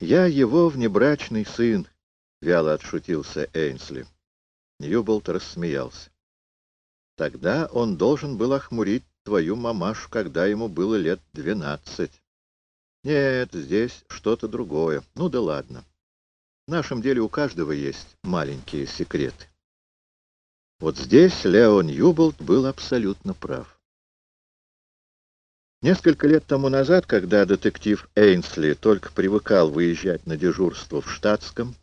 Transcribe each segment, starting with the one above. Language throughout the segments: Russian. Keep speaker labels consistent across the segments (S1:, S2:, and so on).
S1: «Я его внебрачный сын», — вяло отшутился Эйнсли. Ньюболт рассмеялся. «Тогда он должен был охмурить твою мамашу, когда ему было лет двенадцать. Нет, здесь что-то другое. Ну да ладно. В нашем деле у каждого есть маленькие секреты». Вот здесь Леон Юболт был абсолютно прав. Несколько лет тому назад, когда детектив Эйнсли только привыкал выезжать на дежурство в штатском,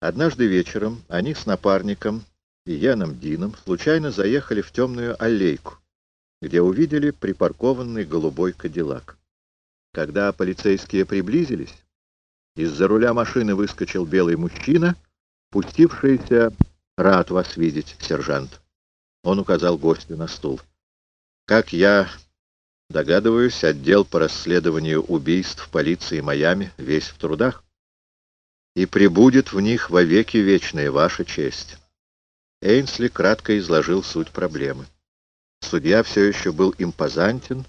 S1: однажды вечером они с напарником и Яном Дином случайно заехали в темную аллейку, где увидели припаркованный голубой кадиллак. Когда полицейские приблизились, из-за руля машины выскочил белый мужчина, пустившийся «Рад вас видеть, сержант». Он указал гостю на стул. «Как я Догадываюсь, отдел по расследованию убийств полиции Майами весь в трудах. И прибудет в них вовеки вечная ваша честь. Эйнсли кратко изложил суть проблемы. Судья все еще был импозантен,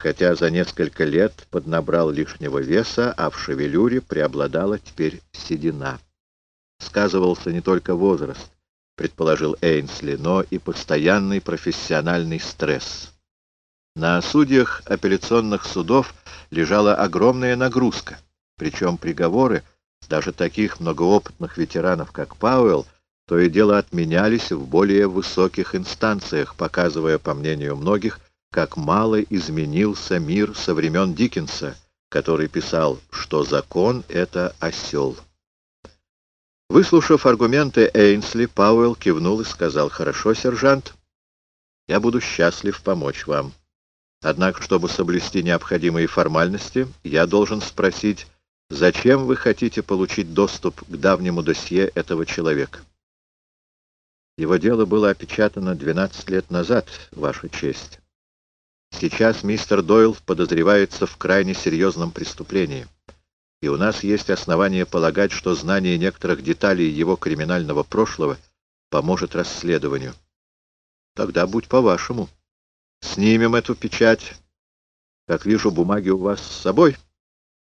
S1: хотя за несколько лет поднабрал лишнего веса, а в шевелюре преобладала теперь седина. Сказывался не только возраст, предположил Эйнсли, но и постоянный профессиональный стресс. На судьях апелляционных судов лежала огромная нагрузка, причем приговоры, даже таких многоопытных ветеранов, как Пауэлл, то и дело отменялись в более высоких инстанциях, показывая, по мнению многих, как мало изменился мир со времен Диккенса, который писал, что закон — это осел. Выслушав аргументы Эйнсли, Пауэлл кивнул и сказал, «Хорошо, сержант, я буду счастлив помочь вам». Однако, чтобы соблюсти необходимые формальности, я должен спросить, зачем вы хотите получить доступ к давнему досье этого человека? Его дело было опечатано 12 лет назад, Ваша честь. Сейчас мистер Дойл подозревается в крайне серьезном преступлении, и у нас есть основания полагать, что знание некоторых деталей его криминального прошлого поможет расследованию. Тогда будь по-вашему. Снимем эту печать. Как вижу, бумаги у вас с собой.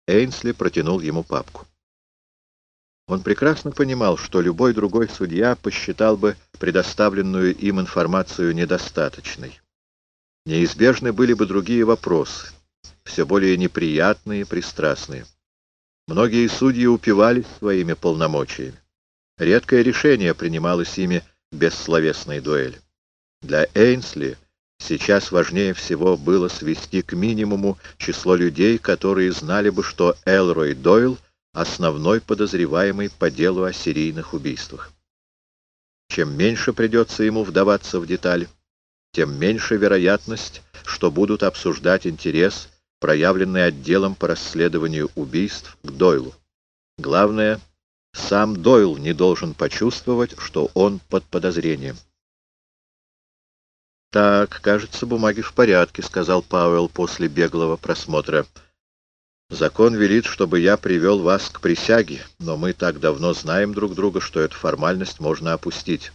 S1: Эйнсли протянул ему папку. Он прекрасно понимал, что любой другой судья посчитал бы предоставленную им информацию недостаточной. Неизбежны были бы другие вопросы, все более неприятные и пристрастные. Многие судьи упивались своими полномочиями. Редкое решение принималось ими без словесной дуэли. Для Эйнсли — Сейчас важнее всего было свести к минимуму число людей, которые знали бы, что Элрой Дойл — основной подозреваемый по делу о серийных убийствах. Чем меньше придется ему вдаваться в детали, тем меньше вероятность, что будут обсуждать интерес, проявленный отделом по расследованию убийств к Дойлу. Главное, сам Дойл не должен почувствовать, что он под подозрением. «Так, кажется, бумаги в порядке», — сказал Пауэлл после беглого просмотра. «Закон велит, чтобы я привел вас к присяге, но мы так давно знаем друг друга, что эту формальность можно опустить.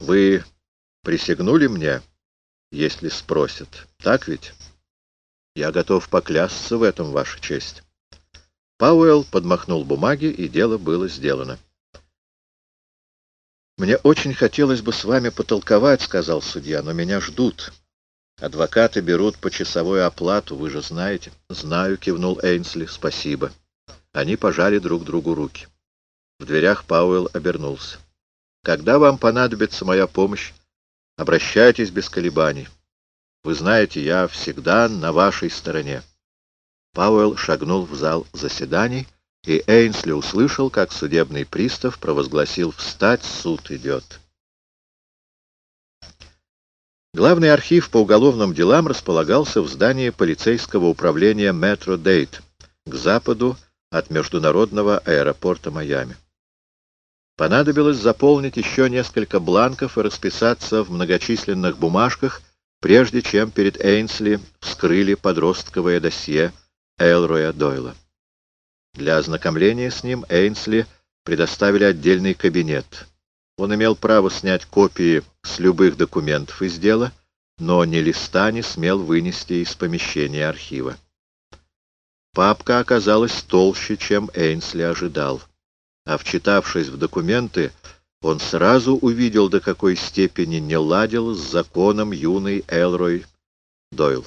S1: Вы присягнули мне, если спросят, так ведь? Я готов поклясться в этом, Ваша честь». Пауэлл подмахнул бумаги, и дело было сделано. «Мне очень хотелось бы с вами потолковать», — сказал судья, — «но меня ждут. Адвокаты берут почасовую оплату, вы же знаете». «Знаю», — кивнул Эйнсли, — «спасибо». Они пожали друг другу руки. В дверях Пауэлл обернулся. «Когда вам понадобится моя помощь, обращайтесь без колебаний. Вы знаете, я всегда на вашей стороне». Пауэлл шагнул в зал заседаний, — и Эйнсли услышал, как судебный пристав провозгласил «Встать, суд идет». Главный архив по уголовным делам располагался в здании полицейского управления Метро Дейт, к западу от международного аэропорта Майами. Понадобилось заполнить еще несколько бланков и расписаться в многочисленных бумажках, прежде чем перед Эйнсли вскрыли подростковое досье Элроя Дойла. Для ознакомления с ним Эйнсли предоставили отдельный кабинет. Он имел право снять копии с любых документов из дела, но ни листа не смел вынести из помещения архива. Папка оказалась толще, чем Эйнсли ожидал. А вчитавшись в документы, он сразу увидел, до какой степени не ладил с законом юный Элрой Дойл.